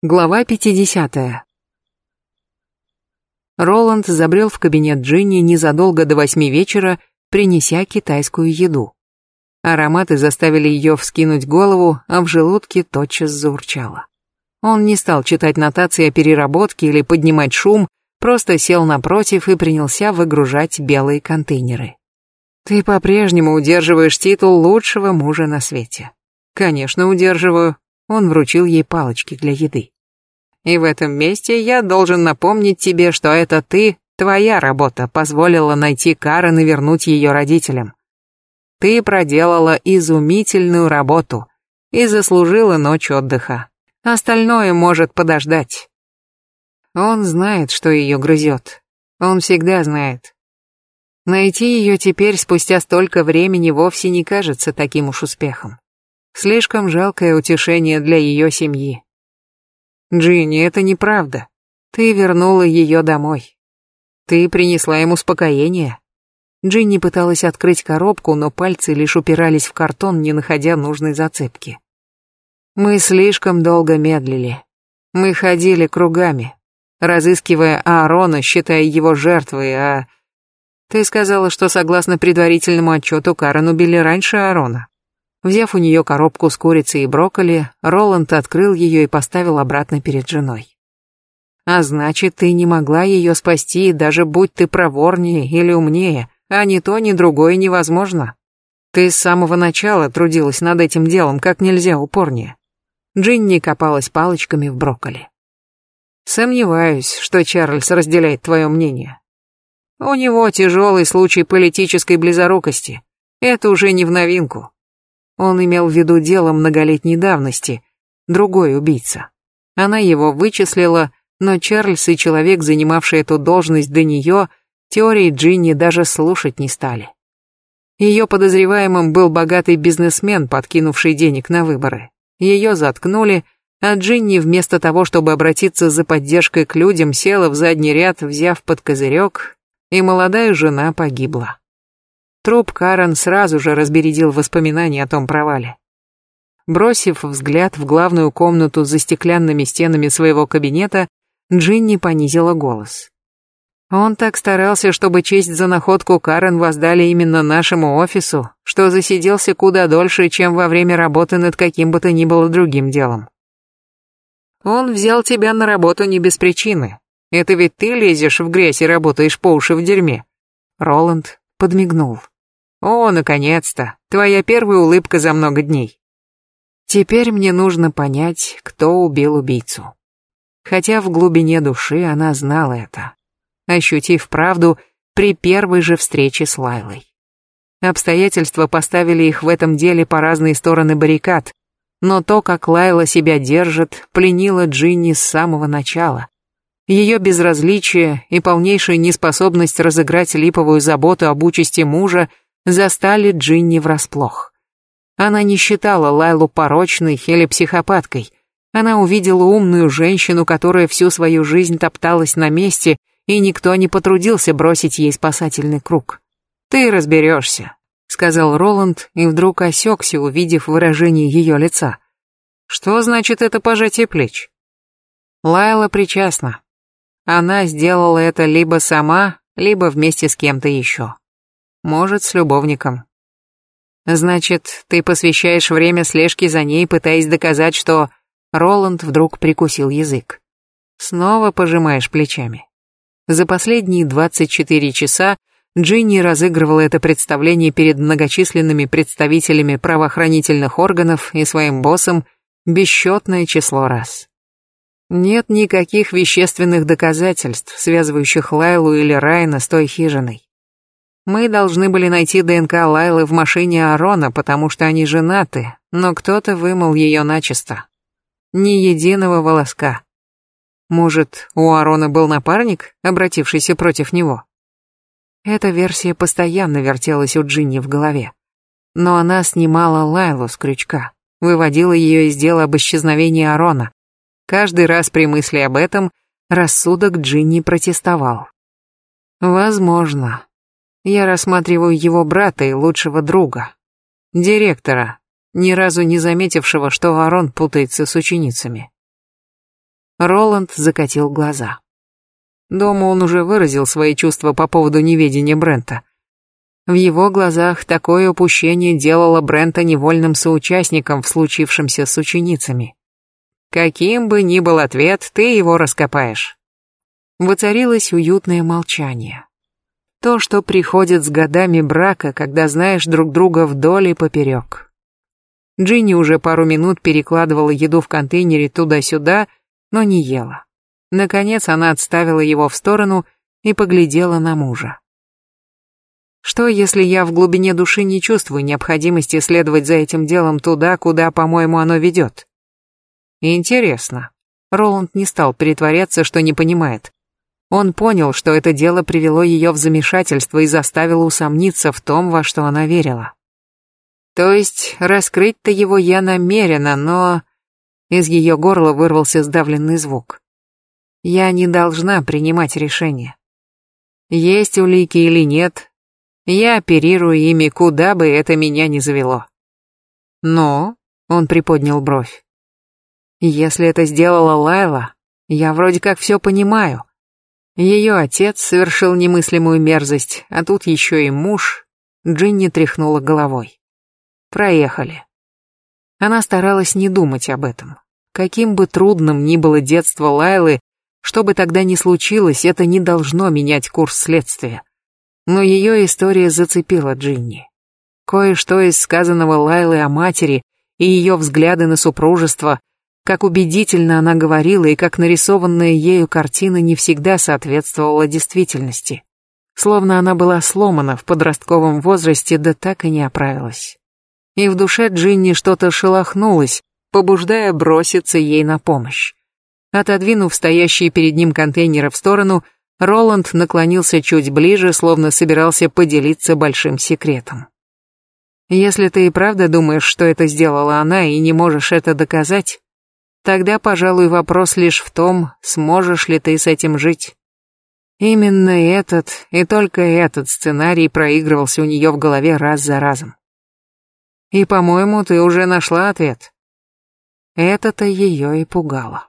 Глава 50. Роланд забрел в кабинет Джинни незадолго до восьми вечера, принеся китайскую еду. Ароматы заставили ее вскинуть голову, а в желудке тотчас заурчало. Он не стал читать нотации о переработке или поднимать шум, просто сел напротив и принялся выгружать белые контейнеры. «Ты по-прежнему удерживаешь титул лучшего мужа на свете». «Конечно, удерживаю. Он вручил ей палочки для еды. «И в этом месте я должен напомнить тебе, что это ты, твоя работа, позволила найти Карен и вернуть ее родителям. Ты проделала изумительную работу и заслужила ночь отдыха. Остальное может подождать». Он знает, что ее грызет. Он всегда знает. Найти ее теперь, спустя столько времени, вовсе не кажется таким уж успехом. Слишком жалкое утешение для ее семьи. Джинни, это неправда. Ты вернула ее домой. Ты принесла им успокоение. Джинни пыталась открыть коробку, но пальцы лишь упирались в картон, не находя нужной зацепки. Мы слишком долго медлили. Мы ходили кругами, разыскивая Аарона, считая его жертвой, а... Ты сказала, что согласно предварительному отчету Карен убили раньше Аарона. Взяв у нее коробку с курицей и брокколи, Роланд открыл ее и поставил обратно перед женой. А значит, ты не могла ее спасти, даже будь ты проворнее или умнее, а ни то, ни другое невозможно. Ты с самого начала трудилась над этим делом как нельзя упорнее. Джинни копалась палочками в брокколи. Сомневаюсь, что Чарльз разделяет твое мнение. У него тяжелый случай политической близорукости. Это уже не в новинку. Он имел в виду дело многолетней давности, другой убийца. Она его вычислила, но Чарльз и человек, занимавший эту должность до нее, теории Джинни даже слушать не стали. Ее подозреваемым был богатый бизнесмен, подкинувший денег на выборы. Ее заткнули, а Джинни вместо того, чтобы обратиться за поддержкой к людям, села в задний ряд, взяв под козырек, и молодая жена погибла. Труп Карен сразу же разбередил воспоминания о том провале. Бросив взгляд в главную комнату за стеклянными стенами своего кабинета, Джинни понизила голос. Он так старался, чтобы честь за находку Карен воздали именно нашему офису, что засиделся куда дольше, чем во время работы над каким бы то ни было другим делом. Он взял тебя на работу не без причины. Это ведь ты лезешь в грязь и работаешь по уши в дерьме. Роланд подмигнул. О, наконец-то, твоя первая улыбка за много дней. Теперь мне нужно понять, кто убил убийцу. Хотя в глубине души она знала это, ощутив правду при первой же встрече с Лайлой. Обстоятельства поставили их в этом деле по разные стороны баррикад, но то, как Лайла себя держит, пленило Джинни с самого начала. Ее безразличие и полнейшая неспособность разыграть липовую заботу об участи мужа – застали Джинни врасплох. Она не считала Лайлу порочной или психопаткой. Она увидела умную женщину, которая всю свою жизнь топталась на месте, и никто не потрудился бросить ей спасательный круг. «Ты разберешься», — сказал Роланд, и вдруг осекся, увидев выражение ее лица. «Что значит это пожатие плеч?» Лайла причастна. Она сделала это либо сама, либо вместе с кем-то еще. Может, с любовником. Значит, ты посвящаешь время слежке за ней, пытаясь доказать, что... Роланд вдруг прикусил язык. Снова пожимаешь плечами. За последние 24 часа Джинни разыгрывала это представление перед многочисленными представителями правоохранительных органов и своим боссом бесчетное число раз. Нет никаких вещественных доказательств, связывающих Лайлу или Райна с той хижиной. Мы должны были найти ДНК Лайлы в машине Арона, потому что они женаты, но кто-то вымыл ее начисто. Ни единого волоска. Может, у Арона был напарник, обратившийся против него? Эта версия постоянно вертелась у Джинни в голове. Но она снимала Лайлу с крючка, выводила ее из дела об исчезновении Арона. Каждый раз при мысли об этом рассудок Джинни протестовал. Возможно, я рассматриваю его брата и лучшего друга, директора, ни разу не заметившего, что Ворон путается с ученицами. Роланд закатил глаза. Дома он уже выразил свои чувства по поводу неведения Брента. В его глазах такое упущение делало Брента невольным соучастником в случившемся с ученицами. Каким бы ни был ответ, ты его раскопаешь. Воцарилось уютное молчание. То, что приходит с годами брака, когда знаешь друг друга вдоль и поперек. Джинни уже пару минут перекладывала еду в контейнере туда-сюда, но не ела. Наконец она отставила его в сторону и поглядела на мужа. Что, если я в глубине души не чувствую необходимости следовать за этим делом туда, куда, по-моему, оно ведет? Интересно. Роланд не стал притворяться, что не понимает. Он понял, что это дело привело ее в замешательство и заставило усомниться в том, во что она верила. То есть, раскрыть-то его я намерена, но... Из ее горла вырвался сдавленный звук. Я не должна принимать решение. Есть улики или нет, я оперирую ими, куда бы это меня ни завело. Но, он приподнял бровь, если это сделала Лайла, я вроде как все понимаю. Ее отец совершил немыслимую мерзость, а тут еще и муж. Джинни тряхнула головой. Проехали. Она старалась не думать об этом. Каким бы трудным ни было детство Лайлы, что бы тогда ни случилось, это не должно менять курс следствия. Но ее история зацепила Джинни. Кое-что из сказанного Лайлы о матери и ее взгляды на супружество как убедительно она говорила и как нарисованная ею картина не всегда соответствовала действительности. Словно она была сломана в подростковом возрасте, да так и не оправилась. И в душе Джинни что-то шелохнулось, побуждая броситься ей на помощь. Отодвинув стоящие перед ним контейнеры в сторону, Роланд наклонился чуть ближе, словно собирался поделиться большим секретом. «Если ты и правда думаешь, что это сделала она, и не можешь это доказать, Тогда, пожалуй, вопрос лишь в том, сможешь ли ты с этим жить. Именно этот и только этот сценарий проигрывался у нее в голове раз за разом. И, по-моему, ты уже нашла ответ. Это-то ее и пугало.